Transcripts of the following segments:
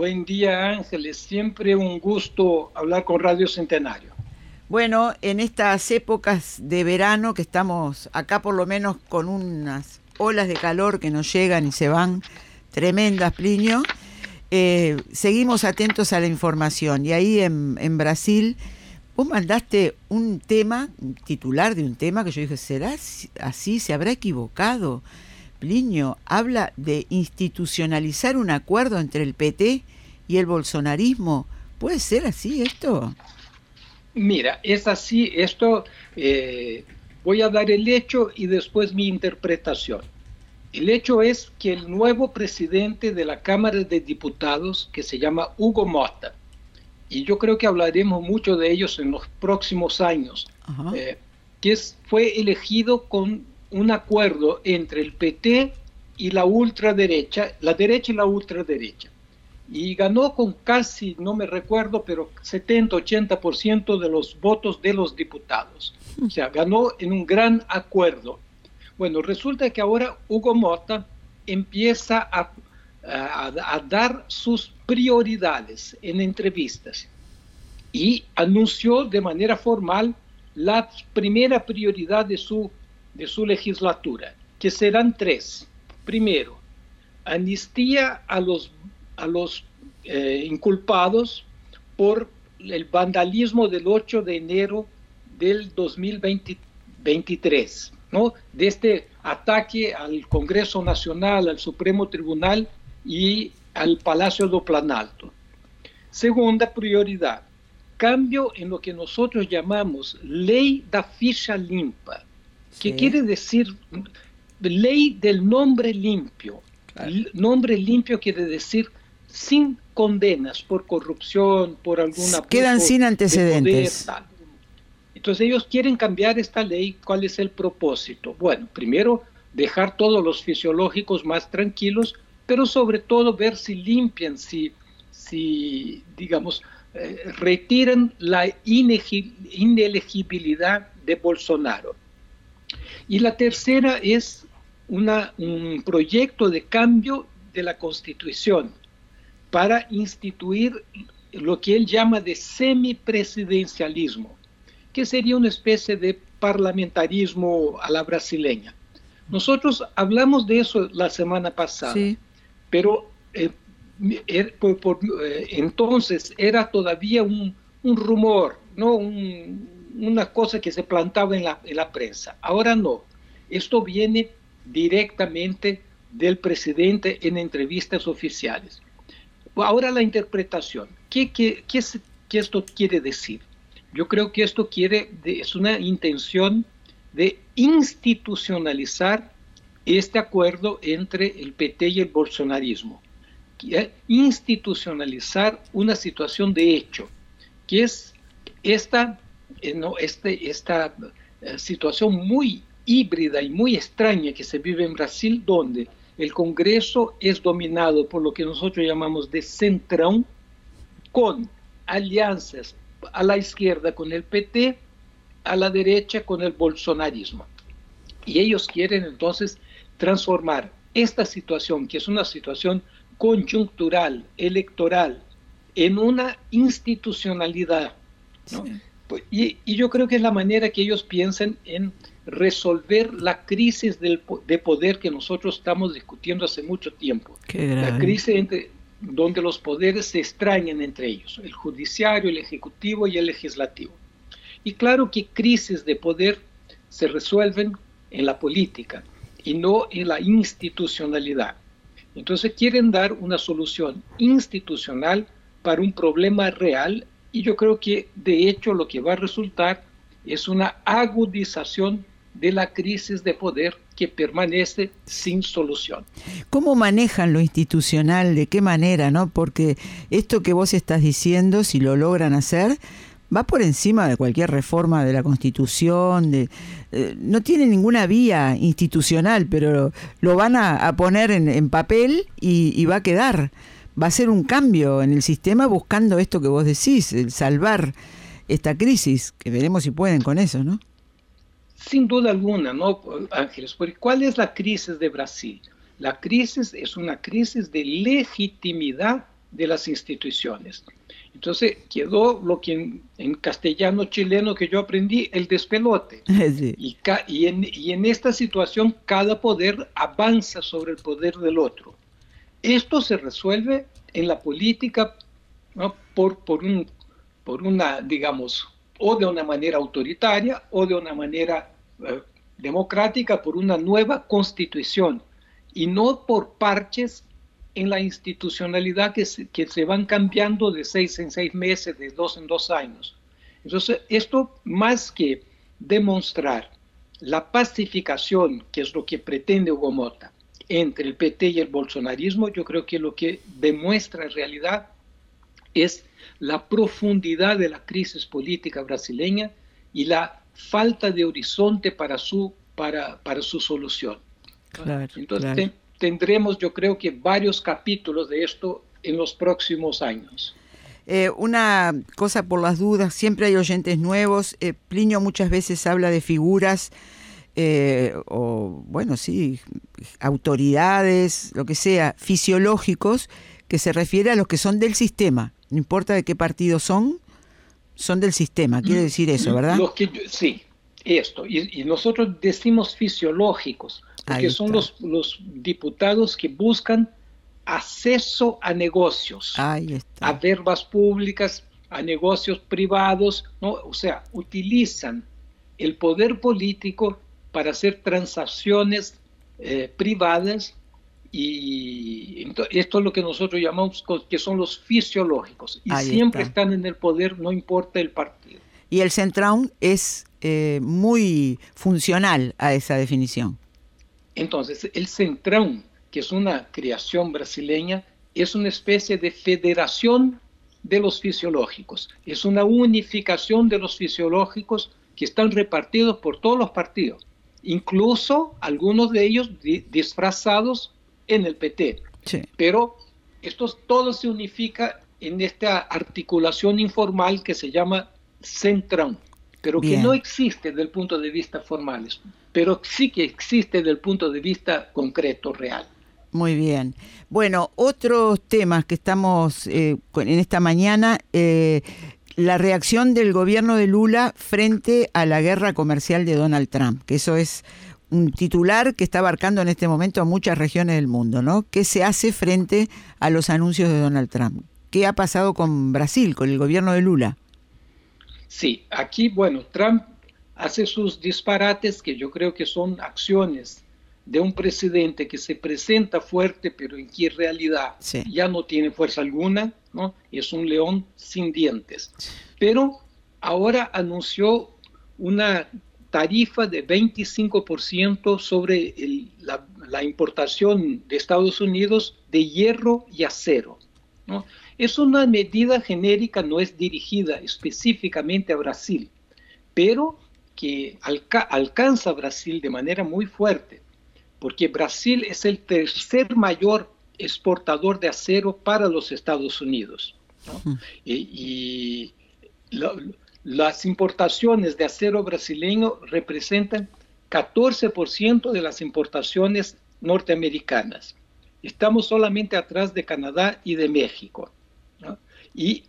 Buen día Ángeles, siempre un gusto hablar con Radio Centenario. Bueno, en estas épocas de verano que estamos acá por lo menos con unas olas de calor que nos llegan y se van tremendas, Plinio, eh, seguimos atentos a la información. Y ahí en, en Brasil, vos mandaste un tema, un titular de un tema que yo dije, ¿será así? ¿Se habrá equivocado? Plinio habla de institucionalizar un acuerdo entre el PT y el bolsonarismo. ¿Puede ser así esto? Mira, es así, esto eh, voy a dar el hecho y después mi interpretación. El hecho es que el nuevo presidente de la Cámara de Diputados, que se llama Hugo Mota, y yo creo que hablaremos mucho de ellos en los próximos años, eh, que es, fue elegido con un acuerdo entre el PT y la ultraderecha, la derecha y la ultraderecha. Y ganó con casi, no me recuerdo, pero 70-80% de los votos de los diputados. O sea, ganó en un gran acuerdo. Bueno, resulta que ahora Hugo Mota empieza a, a- a dar sus prioridades en entrevistas y anunció de manera formal la primera prioridad de su, de su legislatura, que serán tres. Primero, amnistía a los, a los eh, inculpados por el vandalismo del 8 de enero del 2023, ¿no? De este ataque al Congreso Nacional, al Supremo Tribunal y al Palacio do Planalto. Segunda prioridad, cambio en lo que nosotros llamamos ley da ficha limpa, que Sí. quiere decir ley del nombre limpio. L- Nombre limpio quiere decir sin condenas por corrupción, por alguna Quedan sin antecedentes. Entonces ellos quieren cambiar esta ley. ¿Cuál es el propósito? Bueno, primero dejar todos los fisiológicos más tranquilos, pero sobre todo ver si limpian, si, si digamos, eh, retiran la inelegibilidad de Bolsonaro. Y la tercera es una- un proyecto de cambio de la constitución para instituir lo que él llama de semipresidencialismo, que sería una especie de parlamentarismo a la brasileña. Nosotros hablamos de eso la semana pasada, Sí. pero eh, er- por- por, eh, entonces era todavía un, un rumor, ¿no? Un- una cosa que se plantaba en la, en la prensa. Ahora no. Esto viene directamente del presidente en entrevistas oficiales. Ahora la interpretación. ¿Qué, qué, qué, es- qué esto quiere decir? Yo creo que esto quiere, es una intención de institucionalizar este acuerdo entre el PT y el bolsonarismo. Que- Institucionalizar una situación de hecho, que es esta, eh, no, este, esta eh, situación muy híbrida y muy extraña que se vive en Brasil, donde el Congreso es dominado por lo que nosotros llamamos de centrón, con alianzas a la izquierda con el PT, a la derecha con el bolsonarismo. Y ellos quieren entonces transformar esta situación, que es una situación conjuntural, electoral, en una institucionalidad. ¿no? Pues, Y, y yo creo que es la manera que ellos piensan en resolver la crisis del de poder que nosotros estamos discutiendo hace mucho tiempo. La crisis entre, donde los poderes se extrañan entre ellos, el judiciario, el ejecutivo y el legislativo. Y claro que crisis de poder se resuelven en la política y no en la institucionalidad. Entonces quieren dar una solución institucional para un problema real y yo creo que de hecho lo que va a resultar es una agudización de la crisis de poder que permanece sin solución. ¿Cómo manejan lo institucional? ¿De qué manera? no? Porque esto que vos estás diciendo, si lo logran hacer, va por encima de cualquier reforma de la Constitución, de, eh, no tiene ninguna vía institucional, pero lo van a, poner en, papel y, va a quedar. Va a ser un cambio en el sistema buscando esto que vos decís, el salvar esta crisis, que veremos si pueden con eso, ¿no? Sin duda alguna, ¿no, Ángeles? Porque ¿cuál es la crisis de Brasil? La crisis es una crisis de legitimidad de las instituciones. Entonces quedó lo que en, castellano chileno que yo aprendí, el despelote. Y, y, en, y, en, esta situación cada poder avanza sobre el poder del otro. Esto se resuelve en la política por, por, un, por una, digamos, o de una manera autoritaria o de una manera eh, democrática, por una nueva constitución y no por parches en la institucionalidad que se, que se van cambiando de seis en seis meses, de dos en dos años. Entonces, esto más que demostrar la pacificación, que es lo que pretende Hugo Mota, entre el PT y el bolsonarismo, yo creo que lo que demuestra en realidad es la profundidad de la crisis política brasileña y la falta de horizonte para su, para, para su solución. Entonces tendremos yo creo que varios capítulos de esto en los próximos años. Eh, una cosa por las dudas, siempre hay oyentes nuevos. Eh, Plinio muchas veces habla de figuras eh, o, bueno, sí, autoridades, lo que sea, fisiológicos, que se refiere a los que son del sistema. No importa de qué partido son, son del sistema. Quiere decir eso, ¿verdad? sí, esto. y nosotros decimos fisiológicos porque son los, los diputados que buscan acceso a negocios, a verbas públicas, a negocios privados, ¿no? o sea, utilizan el poder político para hacer transacciones eh, privadas y esto es lo que nosotros llamamos que son los fisiológicos y siempre están en el poder, no importa el partido. Y el Centraun es eh, muy funcional a esa definición. Entonces, el Centrão, que es una creación brasileña, es una especie de federación de los fisiológicos, es una unificación de los fisiológicos que están repartidos por todos los partidos, incluso algunos de ellos disfrazados en el PT. Pero esto todo se unifica en esta articulación informal que se llama Centrão, pero que no existe desde el punto de vista formal pero sí que existe desde el punto de vista concreto, real. Muy bien. Bueno, otros temas que estamos eh, en esta mañana, eh, la reacción del gobierno de Lula frente a la guerra comercial de Donald Trump, que eso es un titular que está abarcando en este momento a muchas regiones del mundo, ¿no? ¿Qué se hace frente a los anuncios de Donald Trump? ¿Qué ha pasado con Brasil, con el gobierno de Lula? Sí, aquí, bueno, Trump hace sus disparates que yo creo que son acciones de un presidente que se presenta fuerte, pero en que en realidad ya no tiene fuerza alguna, ¿no? Es un león sin dientes. Pero ahora anunció una tarifa de 25% sobre la, la, importación de Estados Unidos de hierro y acero. ¿no? Es una medida genérica, no es dirigida específicamente a Brasil, pero que alcanza a Brasil de manera muy fuerte, porque Brasil es el tercer mayor exportador de acero para los Estados Unidos. Y, las importaciones de acero brasileño representan 14% de las importaciones norteamericanas. Estamos solamente atrás de Canadá y de México. Y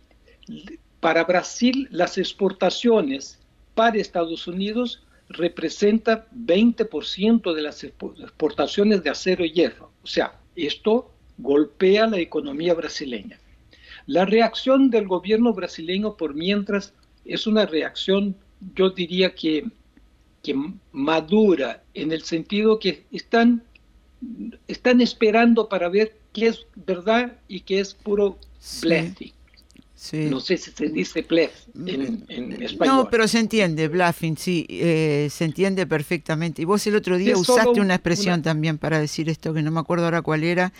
para Brasil las exportaciones para Estados Unidos representa 20% de las exportaciones de acero y hierro. O sea, esto golpea la economía brasileña. La reacción del gobierno brasileño por mientras es una reacción, yo diría que, que madura, en el sentido que están, están esperando para ver qué es verdad y qué es puro bluffing. No sé si se dice bluff en, español. No, pero se entiende, bluffing, sí, eh, se entiende perfectamente. Y vos el otro día usaste una expresión también para decir esto, que no me acuerdo ahora cuál era,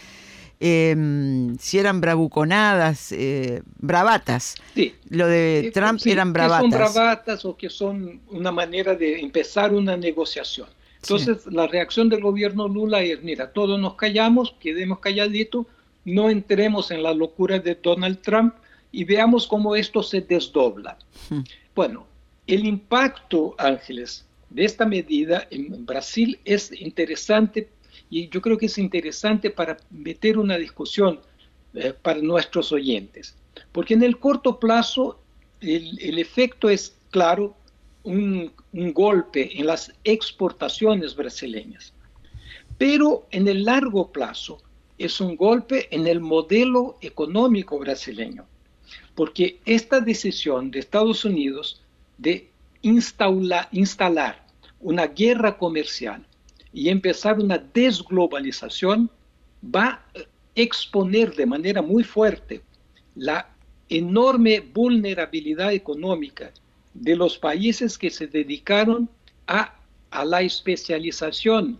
em, si eran bravuconadas, eh, bravatas. Sí. Lo de Trump Sí, eran que son bravatas. bravatas o que son una manera de empezar una negociación. Entonces, la reacción del gobierno Lula es, mira, todos nos callamos, quedemos calladitos, no entremos en la locura de Donald Trump y veamos cómo esto se desdobla. Bueno, el impacto, Ángeles, de esta medida en Brasil es interesante y yo creo que es interesante para meter una discusión eh, para nuestros oyentes. Porque en el corto plazo el, el efecto es claro, un, un golpe en las exportaciones brasileñas. Pero en el largo plazo es un golpe en el modelo económico brasileño. Porque esta decisión de Estados Unidos de instalar una guerra comercial y empezar una desglobalización va a exponer de manera muy fuerte la enorme vulnerabilidad económica de los países que se dedicaron a la especialización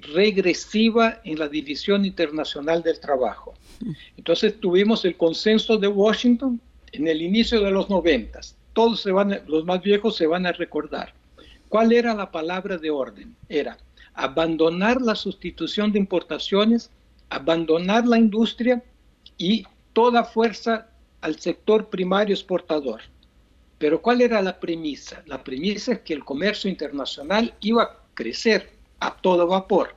regresiva en la División Internacional del Trabajo. Entonces tuvimos el consenso de Washington en el inicio de los noventas. Todos se van, los más viejos se van a recordar. ¿Cuál era la palabra de orden? Era abandonar la sustitución de importaciones, abandonar la industria y toda fuerza al sector primario exportador. Pero ¿cuál era la premisa? La premisa es que el comercio internacional iba a crecer a todo vapor.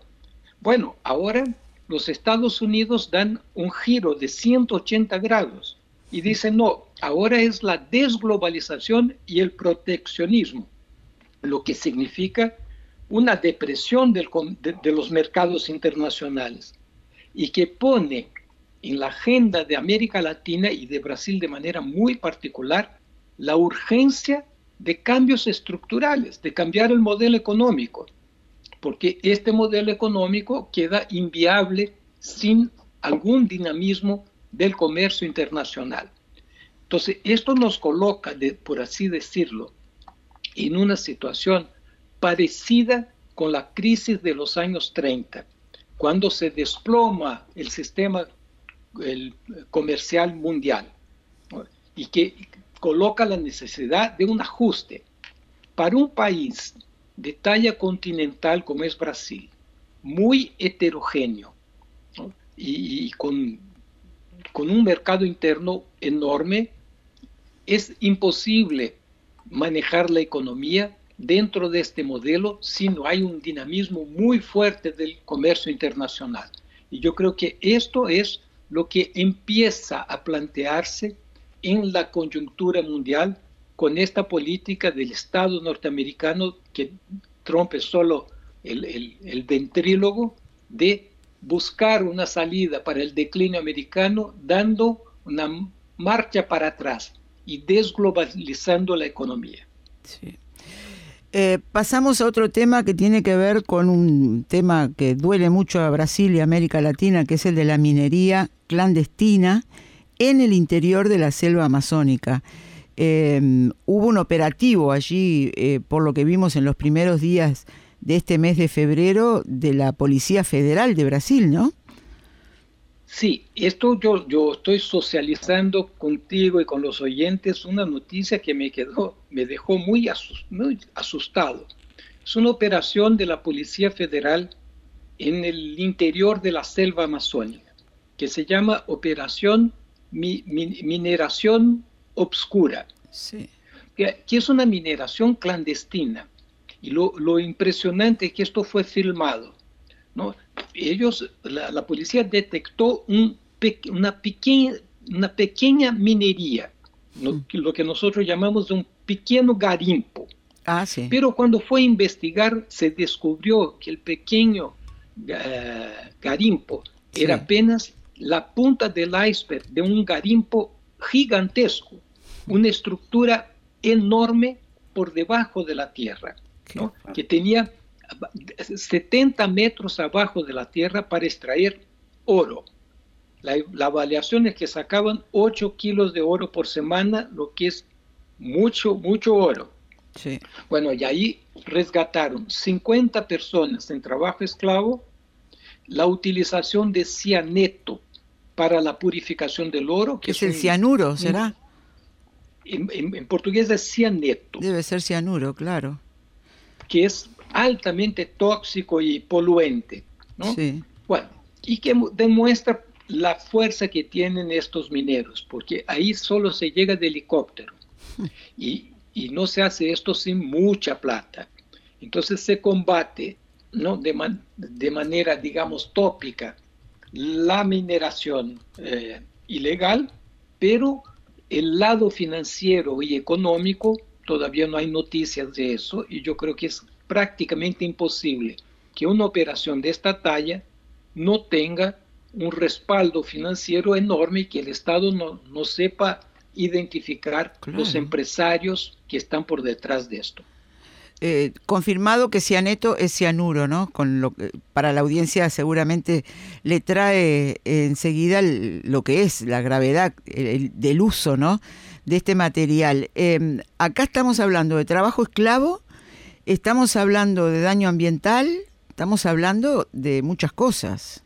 Bueno, ahora los Estados Unidos dan un giro de 180 grados y dicen, no, ahora es la desglobalización y el proteccionismo, lo que significa una depresión de los mercados internacionales y que pone en la agenda de América Latina y de Brasil de manera muy particular la urgencia de cambios estructurales, de cambiar el modelo económico, porque este modelo económico queda inviable sin algún dinamismo del comercio internacional. Entonces, esto nos coloca, por así decirlo, en una situación parecida con la crisis de los años 30, cuando se desploma el sistema el comercial mundial y que coloca la necesidad de un ajuste. Para un país de talla continental como es Brasil, muy heterogéneo y con, con un mercado interno enorme, es imposible manejar la economía dentro de este modelo si no hay un dinamismo muy fuerte del comercio internacional. Y yo creo que esto es lo que empieza a plantearse en la coyuntura mundial con esta política del Estado norteamericano que Trump es solo el, el, el ventrílogo de buscar una salida para el declínio americano dando una marcha para atrás y desglobalizando la economía. Eh, pasamos a otro tema que tiene que ver con un tema que duele mucho a Brasil y América Latina, que es el de la minería clandestina en el interior de la selva amazónica. Eh, hubo un operativo allí, eh, por lo que vimos en los primeros días de este mes de febrero, de la Policía Federal de Brasil, ¿no? Sí, esto yo, yo estoy socializando contigo y con los oyentes una noticia que me quedó, me dejó muy, asus, muy asustado. Es una operación de la Policía Federal en el interior de la selva amazónica, que se llama Operación Mi, Mi, Mineración Obscura, sí. que, que, es una mineración clandestina. Y lo, lo impresionante es que esto fue filmado. ¿no? ellos, la, la, policía detectó un una, pequeña, una pequeña minería, lo, lo, que nosotros llamamos un pequeño garimpo. Ah, sí. Pero cuando fue a investigar, se descubrió que el pequeño uh, garimpo sí. era apenas la punta del iceberg de un garimpo gigantesco, una estructura enorme por debajo de la tierra, ¿no? que tenía 70 metros abajo de la tierra para extraer oro. La, la avaliación es que sacaban 8 kilos de oro por semana, lo que es mucho, mucho oro. Sí. Bueno, y ahí resgataron 50 personas en trabajo esclavo, la utilización de cianeto para la purificación del oro. Que es, el cianuro, ¿será? En, portugués es cianeto. Debe ser cianuro, claro. Que es altamente tóxico y poluente, ¿no? Sí. Bueno, y que demuestra la fuerza que tienen estos mineros, porque ahí solo se llega de helicóptero y, y no se hace esto sin mucha plata. Entonces se combate ¿no? de, de manera, digamos, tópica la mineración eh, ilegal, pero el lado financiero y económico todavía no hay noticias de eso y yo creo que es prácticamente imposible que una operación de esta talla no tenga un respaldo financiero enorme y que el Estado no, no sepa identificar los empresarios que están por detrás de esto. Eh, confirmado que cianeto es cianuro, ¿no? Con lo para la audiencia seguramente le trae enseguida lo que es la gravedad del uso, ¿no? De este material. Em, acá estamos hablando de trabajo esclavo, estamos hablando de daño ambiental, estamos hablando de muchas cosas.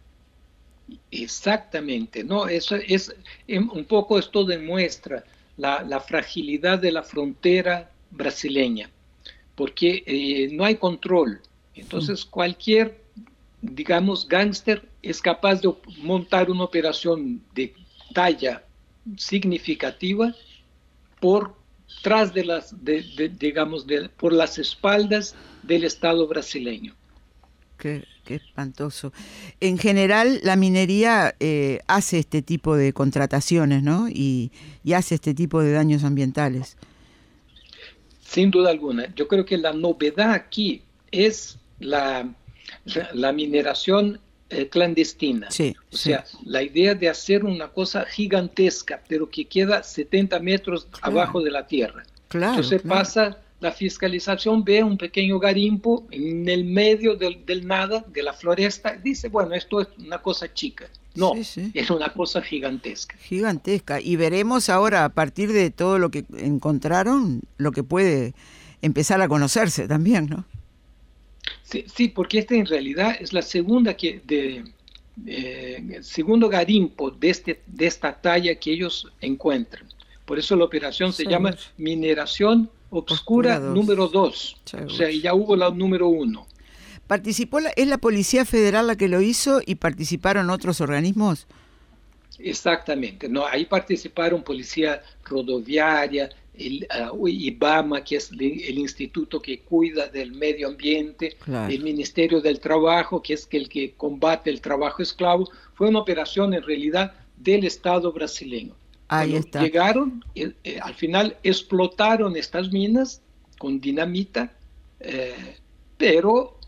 Exactamente, no, eso es em, un poco esto demuestra la fragilidad de la frontera brasileña porque eh, no hay control. Entonces cualquier, digamos, gángster es capaz de montar una operación de talla significativa por tras de las, digamos, por las espaldas del Estado brasileño. Qué, espantoso. En general, la minería eh, hace este tipo de contrataciones, ¿no? y hace este tipo de daños ambientales. Sin duda alguna. Yo creo que la novedad aquí es la, la mineración eh, clandestina. o sea, la idea de hacer una cosa gigantesca, pero que queda 70 metros abajo de la tierra. Claro, Entonces pasa la fiscalización, ve un pequeño garimpo en el medio del, del, nada, de la floresta, dice, bueno, esto es una cosa chica. No, es una cosa gigantesca. Gigantesca. Y veremos ahora, a partir de todo lo que encontraron, lo que puede empezar a conocerse también, ¿no? Sí, sí porque esta en realidad es la segunda que de, eh, segundo garimpo de, este, de esta talla que ellos encuentran. Por eso la operación se llama mineración obscura, número 2. O sea, ya hubo la número 1. ¿Participó es la Policía Federal la que lo hizo y participaron otros organismos? Exactamente, no, ahí participaron Policía Rodoviaria, el uh, IBAMA, que es el instituto que cuida del medio ambiente, el Ministerio del Trabajo, que es el que combate el trabajo esclavo. Fue una operación en realidad del Estado brasileño. Ahí está. Llegaron, eh, eh, al final explotaron estas minas con dinamita, eh, pero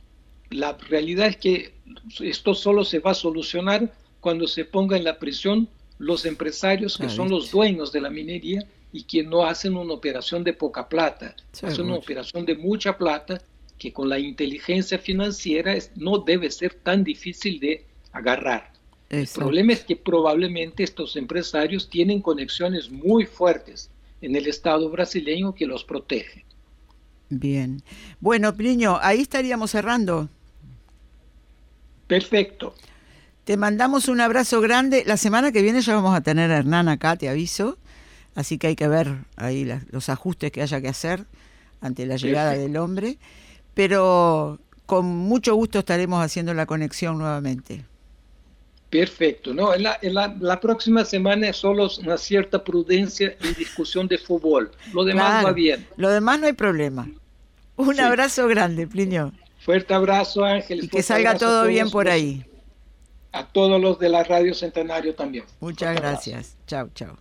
la realidad es que esto solo se va a solucionar cuando se ponga en la prisión los empresarios que son los dueños de la minería y que no hacen una operación de poca plata, hacen una operación de mucha plata que con la inteligencia financiera no debe ser tan difícil de agarrar. El problema es que probablemente estos empresarios tienen conexiones muy fuertes en el Estado brasileño que los protege. Bien. Bueno, Pliño, ahí estaríamos cerrando. Perfecto. Te mandamos un abrazo grande. La semana que viene ya vamos a tener a Hernán acá, te aviso. Así que hay que ver ahí los ajustes que haya que hacer ante la llegada del hombre. Pero con mucho gusto estaremos haciendo la conexión nuevamente. Perfecto. No, la, la, próxima semana es solo una cierta prudencia y discusión de fútbol. Lo demás va bien. Lo demás no hay problema. Un abrazo grande, Plinio. Fuerte abrazo, Ángel. Y que salga todo bien por ahí. A todos los de la Radio Centenario también. Muchas gracias. Chao, chao.